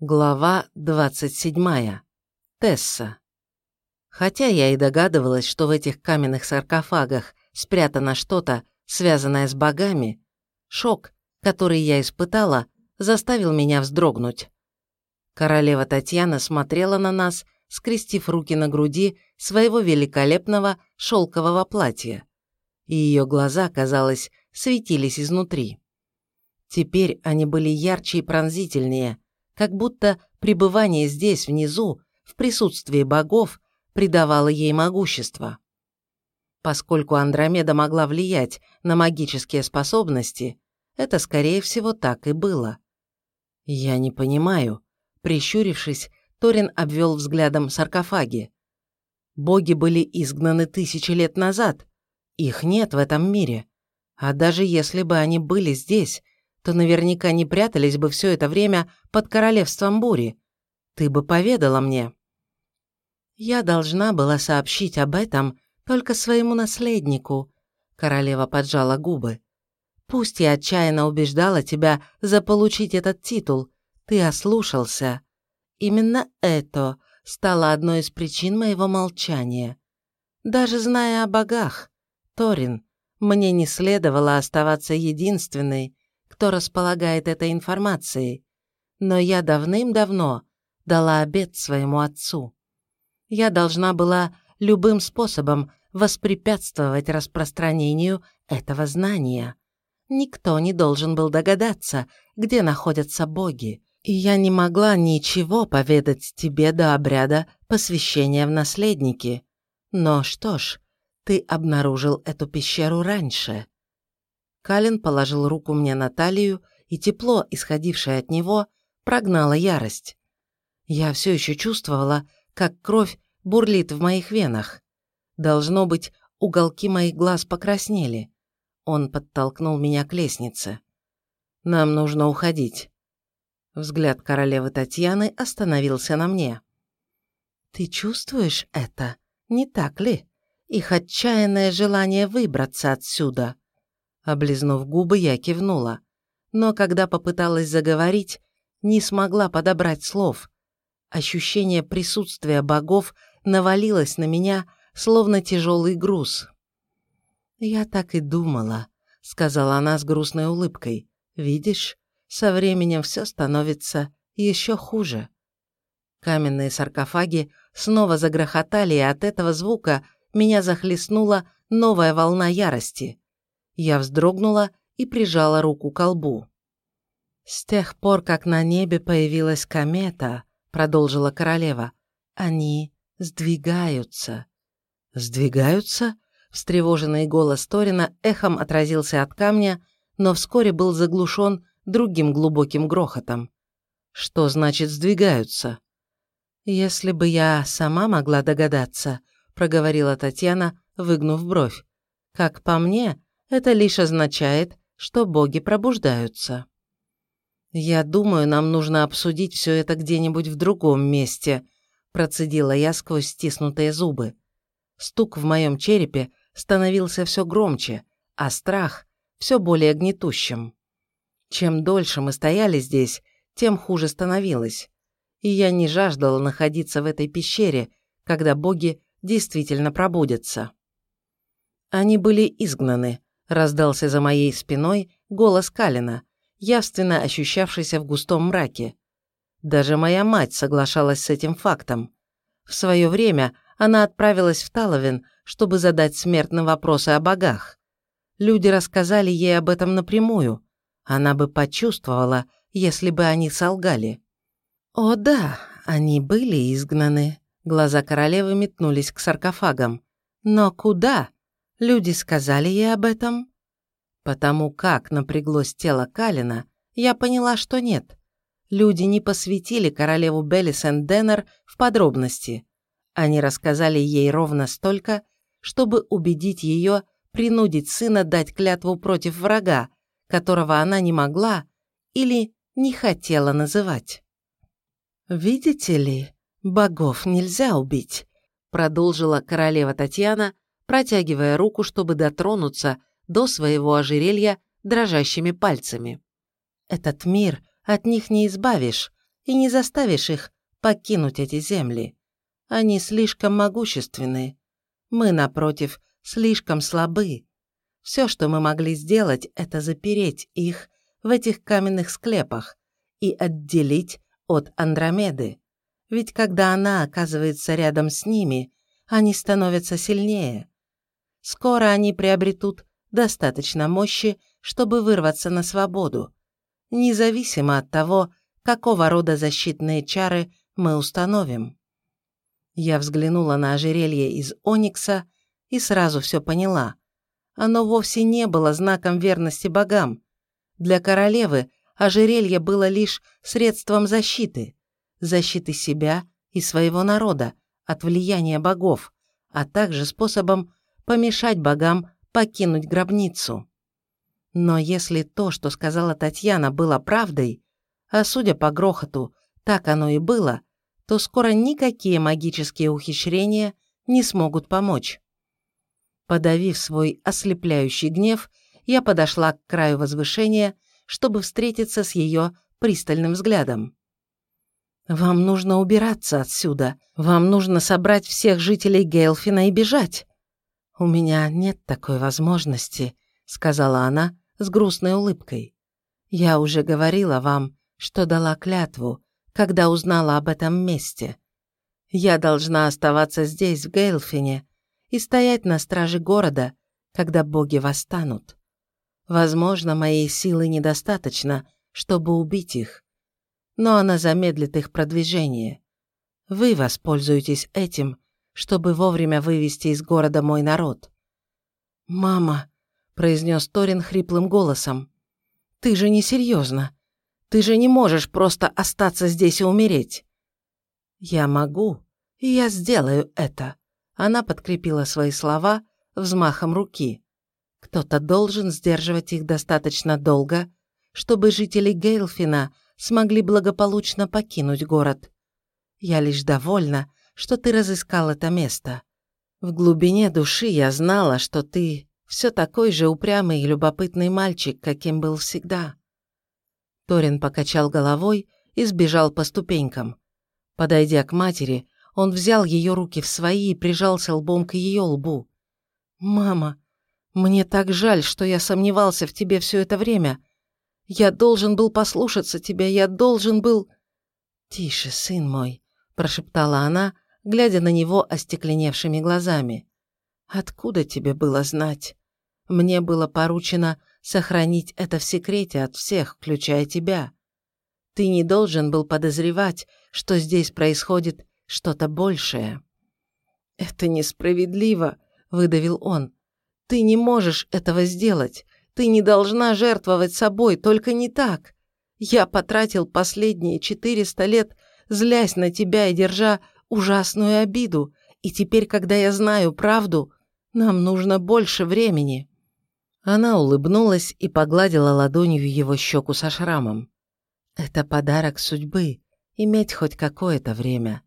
Глава 27. Тесса. Хотя я и догадывалась, что в этих каменных саркофагах спрятано что-то, связанное с богами, шок, который я испытала, заставил меня вздрогнуть. Королева Татьяна смотрела на нас, скрестив руки на груди своего великолепного шелкового платья, и ее глаза, казалось, светились изнутри. Теперь они были ярче и пронзительнее – как будто пребывание здесь, внизу, в присутствии богов, придавало ей могущество. Поскольку Андромеда могла влиять на магические способности, это, скорее всего, так и было. «Я не понимаю», — прищурившись, Торин обвел взглядом саркофаги. «Боги были изгнаны тысячи лет назад. Их нет в этом мире. А даже если бы они были здесь, то наверняка не прятались бы все это время под королевством бури. Ты бы поведала мне». «Я должна была сообщить об этом только своему наследнику», — королева поджала губы. «Пусть я отчаянно убеждала тебя заполучить этот титул, ты ослушался. Именно это стало одной из причин моего молчания. Даже зная о богах, Торин, мне не следовало оставаться единственной, кто располагает этой информацией, но я давным-давно дала обет своему отцу. Я должна была любым способом воспрепятствовать распространению этого знания. Никто не должен был догадаться, где находятся боги, и я не могла ничего поведать тебе до обряда посвящения в наследники. Но что ж, ты обнаружил эту пещеру раньше. Калин положил руку мне на талию, и тепло, исходившее от него, прогнало ярость. Я все еще чувствовала, как кровь бурлит в моих венах. Должно быть, уголки моих глаз покраснели. Он подтолкнул меня к лестнице. «Нам нужно уходить». Взгляд королевы Татьяны остановился на мне. «Ты чувствуешь это, не так ли? Их отчаянное желание выбраться отсюда». Облизнув губы, я кивнула. Но когда попыталась заговорить, не смогла подобрать слов. Ощущение присутствия богов навалилось на меня, словно тяжелый груз. «Я так и думала», — сказала она с грустной улыбкой. «Видишь, со временем все становится еще хуже». Каменные саркофаги снова загрохотали, и от этого звука меня захлестнула новая волна ярости. Я вздрогнула и прижала руку к колбу. «С тех пор, как на небе появилась комета», — продолжила королева, — «они сдвигаются». «Сдвигаются?» — встревоженный голос Торина эхом отразился от камня, но вскоре был заглушен другим глубоким грохотом. «Что значит сдвигаются?» «Если бы я сама могла догадаться», — проговорила Татьяна, выгнув бровь. «Как по мне, это лишь означает, что боги пробуждаются. «Я думаю, нам нужно обсудить все это где-нибудь в другом месте», процедила я сквозь стиснутые зубы. Стук в моем черепе становился все громче, а страх все более гнетущим. Чем дольше мы стояли здесь, тем хуже становилось. И я не жаждала находиться в этой пещере, когда боги действительно пробудятся. Они были изгнаны, раздался за моей спиной голос Калина, явственно ощущавшийся в густом мраке. Даже моя мать соглашалась с этим фактом. В свое время она отправилась в Таловин, чтобы задать смертным вопросы о богах. Люди рассказали ей об этом напрямую. Она бы почувствовала, если бы они солгали. «О да, они были изгнаны», — глаза королевы метнулись к саркофагам. «Но куда? Люди сказали ей об этом? Потому как напряглось тело Калина, я поняла, что нет. Люди не посвятили королеву Беллисен Деннер в подробности. Они рассказали ей ровно столько, чтобы убедить ее принудить сына дать клятву против врага, которого она не могла или не хотела называть. «Видите ли, богов нельзя убить», продолжила королева Татьяна, протягивая руку, чтобы дотронуться до своего ожерелья дрожащими пальцами. «Этот мир от них не избавишь, и не заставишь их покинуть эти земли. Они слишком могущественны. Мы, напротив, слишком слабы. Все, что мы могли сделать, это запереть их в этих каменных склепах и отделить от Андромеды. Ведь когда она оказывается рядом с ними, они становятся сильнее. Скоро они приобретут достаточно мощи, чтобы вырваться на свободу, независимо от того, какого рода защитные чары мы установим. Я взглянула на ожерелье из оникса и сразу все поняла. Оно вовсе не было знаком верности богам. Для королевы ожерелье было лишь средством защиты, защиты себя и своего народа от влияния богов, а также способом помешать богам покинуть гробницу. Но если то, что сказала Татьяна, было правдой, а судя по грохоту, так оно и было, то скоро никакие магические ухищрения не смогут помочь. Подавив свой ослепляющий гнев, я подошла к краю возвышения, чтобы встретиться с ее пристальным взглядом. «Вам нужно убираться отсюда. Вам нужно собрать всех жителей Гейлфина и бежать». «У меня нет такой возможности», — сказала она с грустной улыбкой. «Я уже говорила вам, что дала клятву, когда узнала об этом месте. Я должна оставаться здесь, в Гейлфине, и стоять на страже города, когда боги восстанут. Возможно, моей силы недостаточно, чтобы убить их, но она замедлит их продвижение. Вы воспользуетесь этим, чтобы вовремя вывести из города мой народ. «Мама», — произнес Торин хриплым голосом, — «ты же не серьезно. Ты же не можешь просто остаться здесь и умереть». «Я могу, и я сделаю это», — она подкрепила свои слова взмахом руки. «Кто-то должен сдерживать их достаточно долго, чтобы жители Гейлфина смогли благополучно покинуть город. Я лишь довольна, что ты разыскал это место. В глубине души я знала, что ты все такой же упрямый и любопытный мальчик, каким был всегда. Торин покачал головой и сбежал по ступенькам. Подойдя к матери, он взял ее руки в свои и прижался лбом к ее лбу. «Мама, мне так жаль, что я сомневался в тебе все это время. Я должен был послушаться тебя, я должен был...» «Тише, сын мой», – прошептала она, глядя на него остекленевшими глазами. «Откуда тебе было знать? Мне было поручено сохранить это в секрете от всех, включая тебя. Ты не должен был подозревать, что здесь происходит что-то большее». «Это несправедливо», – выдавил он. «Ты не можешь этого сделать. Ты не должна жертвовать собой, только не так. Я потратил последние четыреста лет, злясь на тебя и держа ужасную обиду, и теперь, когда я знаю правду, нам нужно больше времени». Она улыбнулась и погладила ладонью его щеку со шрамом. «Это подарок судьбы, иметь хоть какое-то время.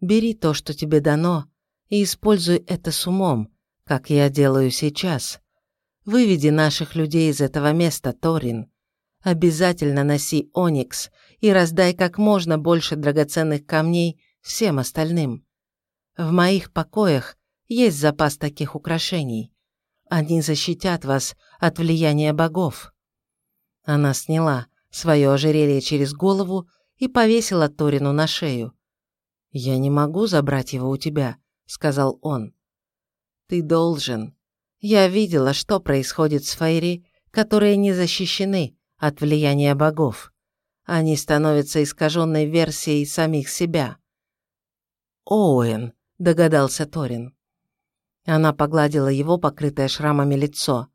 Бери то, что тебе дано, и используй это с умом, как я делаю сейчас. Выведи наших людей из этого места, Торин. Обязательно носи оникс и раздай как можно больше драгоценных камней всем остальным. В моих покоях есть запас таких украшений. Они защитят вас от влияния богов». Она сняла свое ожерелье через голову и повесила Торину на шею. «Я не могу забрать его у тебя», — сказал он. «Ты должен. Я видела, что происходит с Фейри, которые не защищены от влияния богов. Они становятся искаженной версией самих себя. «Оуэн», — догадался Торин. Она погладила его покрытое шрамами лицо.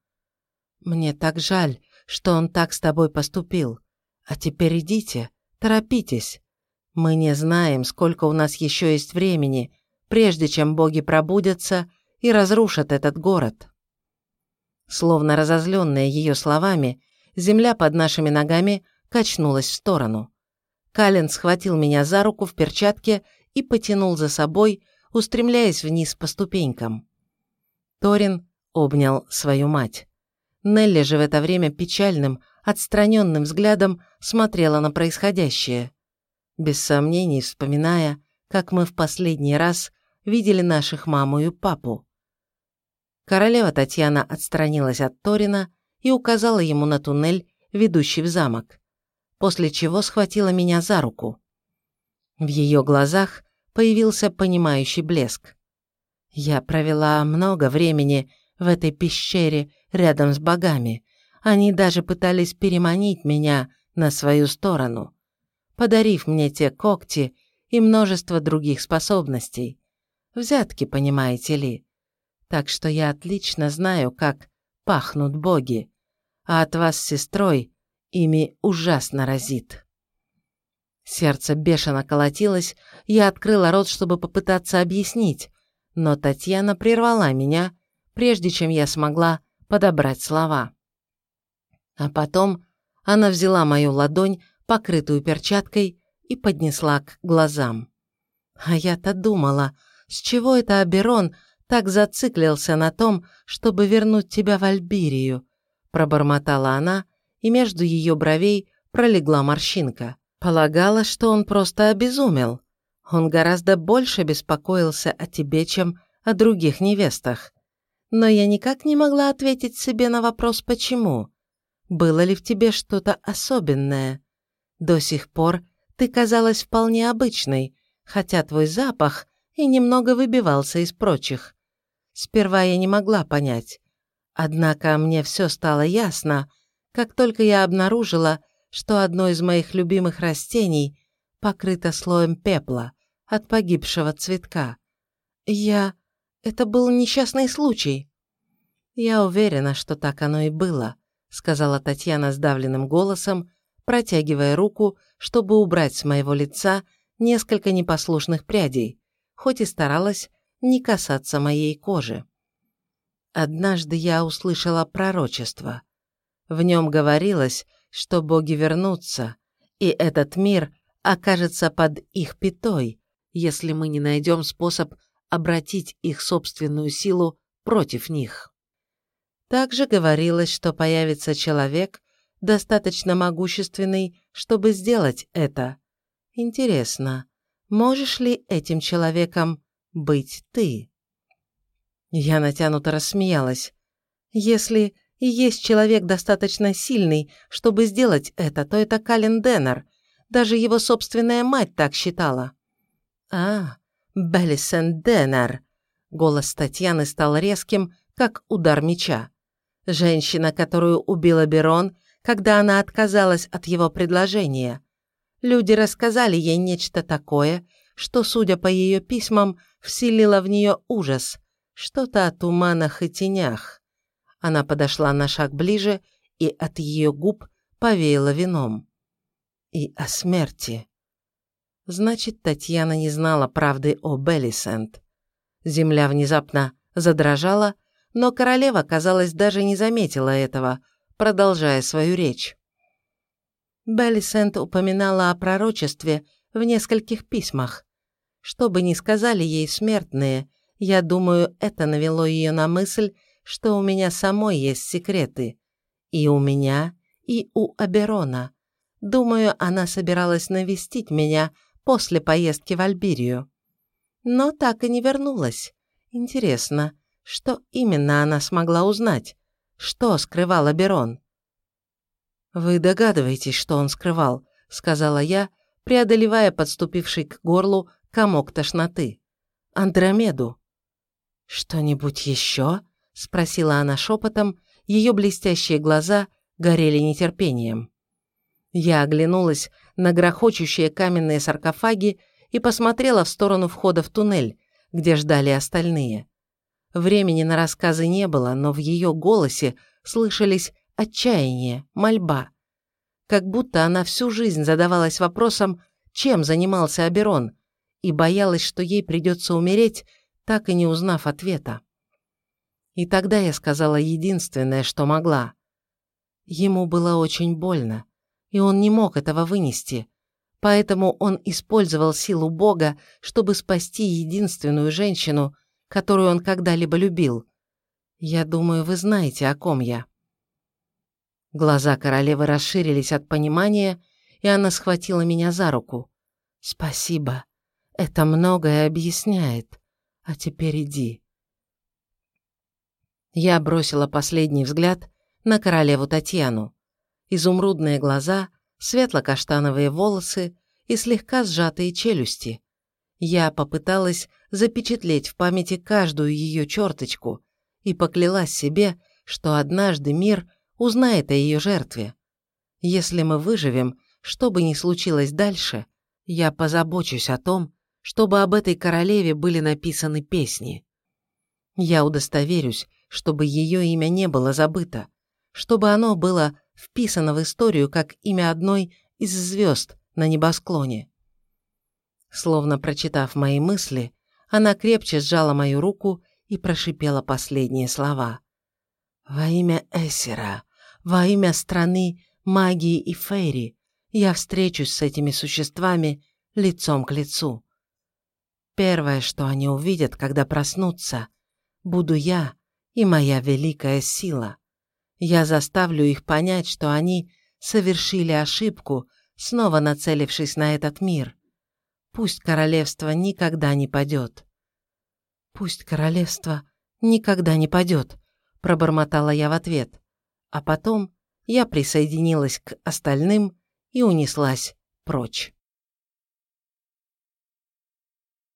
«Мне так жаль, что он так с тобой поступил. А теперь идите, торопитесь. Мы не знаем, сколько у нас еще есть времени, прежде чем боги пробудятся и разрушат этот город». Словно разозленная ее словами, земля под нашими ногами качнулась в сторону. Кален схватил меня за руку в перчатке и потянул за собой, устремляясь вниз по ступенькам. Торин обнял свою мать. Нелли же в это время печальным, отстраненным взглядом смотрела на происходящее. без сомнений вспоминая, как мы в последний раз видели наших маму и папу. Королева Татьяна отстранилась от Торина и указала ему на туннель, ведущий в замок, после чего схватила меня за руку. В ее глазах появился понимающий блеск. Я провела много времени в этой пещере рядом с богами. Они даже пытались переманить меня на свою сторону, подарив мне те когти и множество других способностей. Взятки, понимаете ли. Так что я отлично знаю, как пахнут боги, а от вас с сестрой ими ужасно разит. Сердце бешено колотилось, я открыла рот, чтобы попытаться объяснить, но Татьяна прервала меня, прежде чем я смогла подобрать слова. А потом она взяла мою ладонь, покрытую перчаткой, и поднесла к глазам. А я-то думала, с чего это Аберон так зациклился на том, чтобы вернуть тебя в Альбирию, пробормотала она, и между ее бровей пролегла морщинка. Полагала, что он просто обезумел. Он гораздо больше беспокоился о тебе, чем о других невестах. Но я никак не могла ответить себе на вопрос «почему?». Было ли в тебе что-то особенное? До сих пор ты казалась вполне обычной, хотя твой запах и немного выбивался из прочих. Сперва я не могла понять. Однако мне все стало ясно, как только я обнаружила, что одно из моих любимых растений покрыто слоем пепла от погибшего цветка. Я... Это был несчастный случай. Я уверена, что так оно и было, сказала Татьяна сдавленным голосом, протягивая руку, чтобы убрать с моего лица несколько непослушных прядей, хоть и старалась не касаться моей кожи. Однажды я услышала пророчество. В нем говорилось, что боги вернутся, и этот мир окажется под их пятой, если мы не найдем способ обратить их собственную силу против них. Также говорилось, что появится человек, достаточно могущественный, чтобы сделать это. Интересно, можешь ли этим человеком быть ты? Я натянуто рассмеялась. Если и есть человек достаточно сильный, чтобы сделать это, то это Кален Деннер. Даже его собственная мать так считала. «А, Беллисен Деннер!» Голос Татьяны стал резким, как удар меча. Женщина, которую убила Берон, когда она отказалась от его предложения. Люди рассказали ей нечто такое, что, судя по ее письмам, вселило в нее ужас, что-то о туманах и тенях. Она подошла на шаг ближе, и от ее губ повеяло вином. И о смерти. Значит, Татьяна не знала правды о Беллисент. Земля внезапно задрожала, но королева, казалось, даже не заметила этого, продолжая свою речь. Беллисент упоминала о пророчестве в нескольких письмах. Что бы ни сказали ей смертные, я думаю, это навело ее на мысль, что у меня самой есть секреты. И у меня, и у Аберона. Думаю, она собиралась навестить меня после поездки в Альбирию. Но так и не вернулась. Интересно, что именно она смогла узнать? Что скрывал Аберон? «Вы догадываетесь, что он скрывал», — сказала я, преодолевая подступивший к горлу комок тошноты. «Андромеду». «Что-нибудь еще?» — спросила она шепотом, ее блестящие глаза горели нетерпением. Я оглянулась на грохочущие каменные саркофаги и посмотрела в сторону входа в туннель, где ждали остальные. Времени на рассказы не было, но в ее голосе слышались отчаяние, мольба. Как будто она всю жизнь задавалась вопросом, чем занимался Аберон, и боялась, что ей придется умереть, так и не узнав ответа. И тогда я сказала единственное, что могла. Ему было очень больно, и он не мог этого вынести, поэтому он использовал силу Бога, чтобы спасти единственную женщину, которую он когда-либо любил. Я думаю, вы знаете, о ком я. Глаза королевы расширились от понимания, и она схватила меня за руку. Спасибо. Это многое объясняет. А теперь иди. Я бросила последний взгляд на королеву Татьяну. Изумрудные глаза, светло-каштановые волосы и слегка сжатые челюсти. Я попыталась запечатлеть в памяти каждую ее черточку и поклялась себе, что однажды мир узнает о ее жертве. Если мы выживем, что бы ни случилось дальше, я позабочусь о том, чтобы об этой королеве были написаны песни. Я удостоверюсь, чтобы ее имя не было забыто, чтобы оно было вписано в историю как имя одной из звезд на небосклоне. Словно прочитав мои мысли, она крепче сжала мою руку и прошипела последние слова. «Во имя Эсера, во имя страны магии и фейри, я встречусь с этими существами лицом к лицу. Первое, что они увидят, когда проснутся, буду я и моя великая сила. Я заставлю их понять, что они совершили ошибку, снова нацелившись на этот мир. Пусть королевство никогда не падет. Пусть королевство никогда не падет, пробормотала я в ответ. А потом я присоединилась к остальным и унеслась прочь.